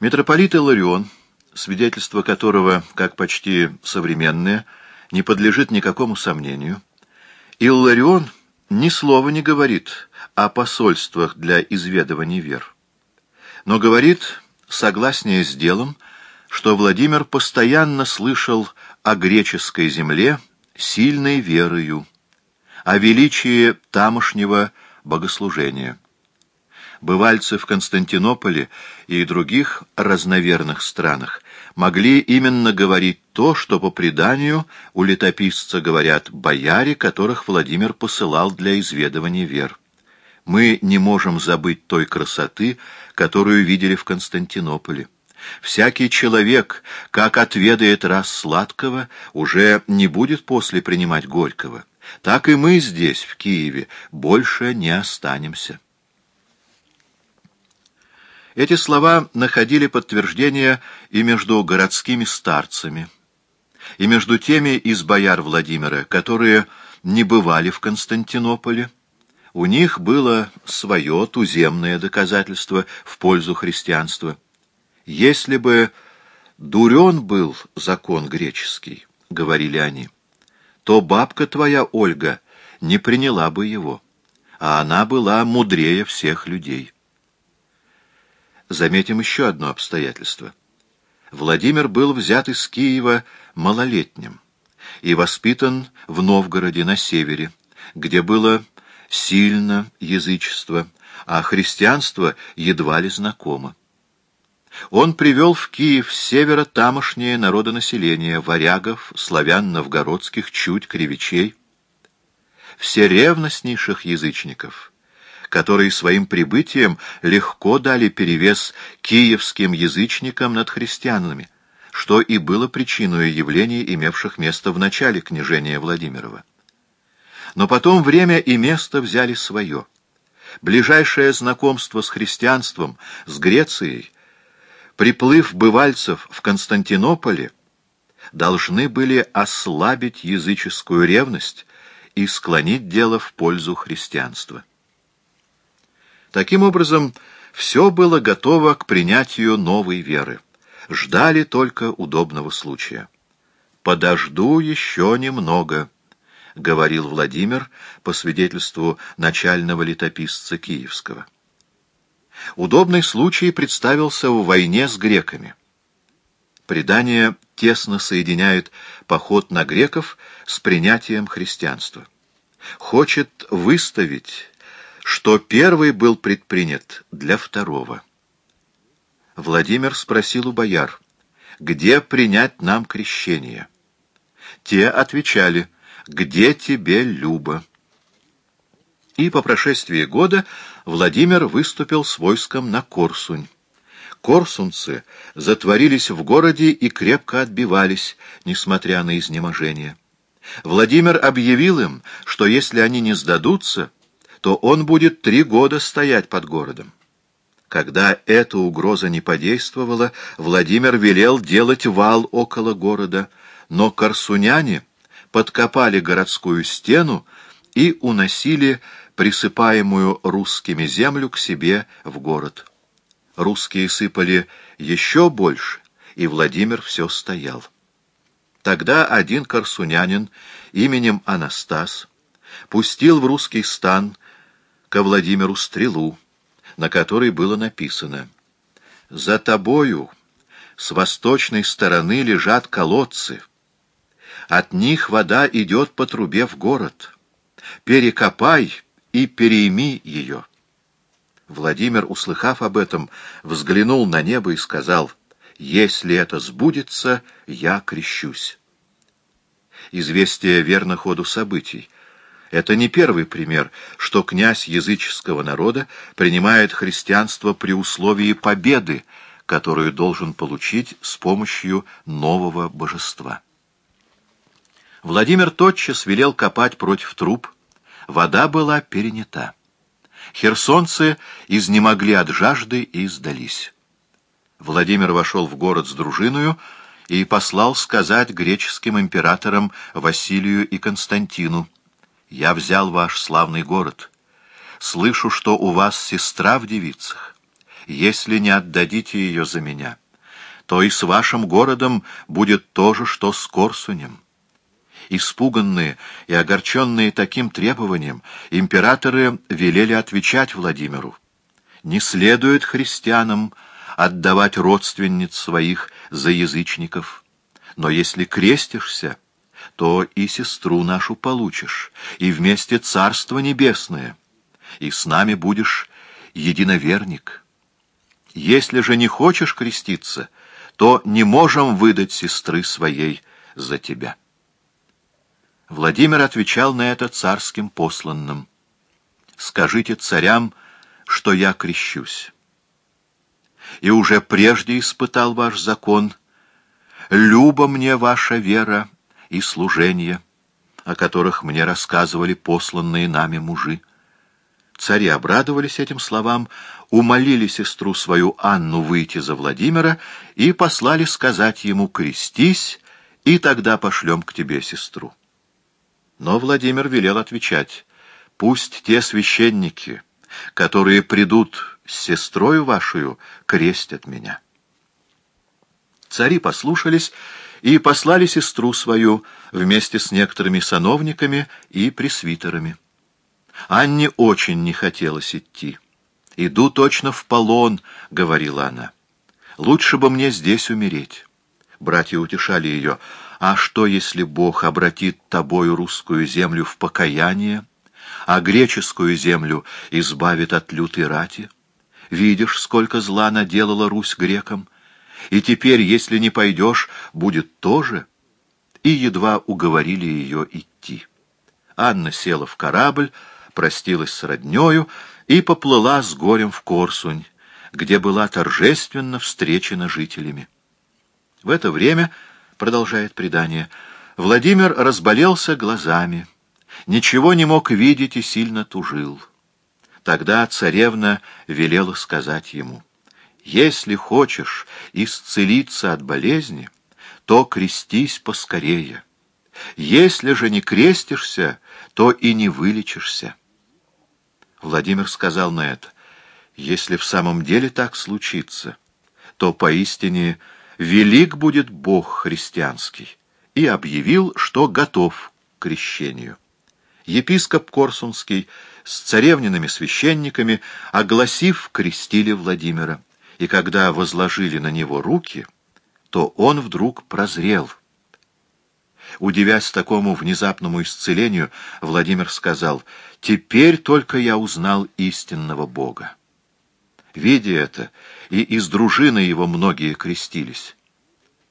Митрополит Иларион, свидетельство которого, как почти современное, не подлежит никакому сомнению, Илларион ни слова не говорит о посольствах для изведывания вер, но говорит, согласнее с делом, что Владимир постоянно слышал о греческой земле сильной верою, о величии тамошнего богослужения. Бывальцы в Константинополе и других разноверных странах могли именно говорить то, что по преданию у летописца говорят бояре, которых Владимир посылал для изведывания вер. Мы не можем забыть той красоты, которую видели в Константинополе. Всякий человек, как отведает раз сладкого, уже не будет после принимать горького. Так и мы здесь, в Киеве, больше не останемся. Эти слова находили подтверждение и между городскими старцами, и между теми из бояр Владимира, которые не бывали в Константинополе. У них было свое туземное доказательство в пользу христианства. Если бы дурен был закон греческий, — говорили они, — то бабка твоя, Ольга, не приняла бы его, а она была мудрее всех людей. Заметим еще одно обстоятельство. Владимир был взят из Киева малолетним и воспитан в Новгороде на севере, где было сильно язычество, а христианство едва ли знакомо. Он привел в Киев с севера тамошнее народонаселение, варягов, славян новгородских, чуть кривичей, все ревностнейших язычников — которые своим прибытием легко дали перевес киевским язычникам над христианами, что и было причиной явлений, имевших место в начале княжения Владимирова. Но потом время и место взяли свое. Ближайшее знакомство с христианством, с Грецией, приплыв бывальцев в Константинополе, должны были ослабить языческую ревность и склонить дело в пользу христианства. Таким образом, все было готово к принятию новой веры. Ждали только удобного случая. «Подожду еще немного», — говорил Владимир по свидетельству начального летописца Киевского. Удобный случай представился в войне с греками. Предание тесно соединяет поход на греков с принятием христианства. Хочет выставить что первый был предпринят для второго. Владимир спросил у бояр, где принять нам крещение. Те отвечали, где тебе Люба. И по прошествии года Владимир выступил с войском на Корсунь. Корсунцы затворились в городе и крепко отбивались, несмотря на изнеможение. Владимир объявил им, что если они не сдадутся, то он будет три года стоять под городом. Когда эта угроза не подействовала, Владимир велел делать вал около города, но корсуняне подкопали городскую стену и уносили присыпаемую русскими землю к себе в город. Русские сыпали еще больше, и Владимир все стоял. Тогда один корсунянин именем Анастас пустил в русский стан ко Владимиру стрелу, на которой было написано «За тобою с восточной стороны лежат колодцы. От них вода идет по трубе в город. Перекопай и перейми ее». Владимир, услыхав об этом, взглянул на небо и сказал «Если это сбудется, я крещусь». Известие верно ходу событий — это не первый пример, что князь языческого народа принимает христианство при условии победы, которую должен получить с помощью нового божества. Владимир тотчас велел копать против труп. Вода была перенята. Херсонцы изнемогли от жажды и сдались. Владимир вошел в город с дружиною и послал сказать греческим императорам Василию и Константину — я взял ваш славный город. Слышу, что у вас сестра в девицах. если не отдадите ее за меня, то и с вашим городом будет то же, что с Корсунем. Испуганные и огорченные таким требованием, императоры велели отвечать Владимиру. Не следует христианам отдавать родственниц своих за язычников, но если крестишься, то и сестру нашу получишь, и вместе Царство Небесное, и с нами будешь единоверник. Если же не хочешь креститься, то не можем выдать сестры своей за тебя». Владимир отвечал на это царским посланным. «Скажите царям, что я крещусь. И уже прежде испытал ваш закон. Люба мне ваша вера и служение, о которых мне рассказывали посланные нами мужи. Цари обрадовались этим словам, умолили сестру свою Анну выйти за Владимира и послали сказать ему «крестись, и тогда пошлем к тебе сестру». Но Владимир велел отвечать, «Пусть те священники, которые придут с сестрою вашей, крестят меня». Цари послушались и послали сестру свою вместе с некоторыми сановниками и пресвитерами. Анне очень не хотелось идти. «Иду точно в полон», — говорила она. «Лучше бы мне здесь умереть». Братья утешали ее. А что, если Бог обратит тобою русскую землю в покаяние, а греческую землю избавит от лютой рати? Видишь, сколько зла наделала Русь грекам? И теперь, если не пойдешь, будет тоже. И едва уговорили ее идти. Анна села в корабль, простилась с роднёю и поплыла с горем в Корсунь, где была торжественно встречена жителями. В это время продолжает предание, Владимир разболелся глазами, ничего не мог видеть и сильно тужил. Тогда царевна велела сказать ему, «Если хочешь исцелиться от болезни, то крестись поскорее. Если же не крестишься, то и не вылечишься». Владимир сказал на это, «Если в самом деле так случится, то поистине велик будет Бог христианский, и объявил, что готов к крещению. Епископ Корсунский с царевниными священниками, огласив, крестили Владимира, и когда возложили на него руки, то он вдруг прозрел. Удивясь такому внезапному исцелению, Владимир сказал, «Теперь только я узнал истинного Бога». Видя это, и из дружины его многие крестились.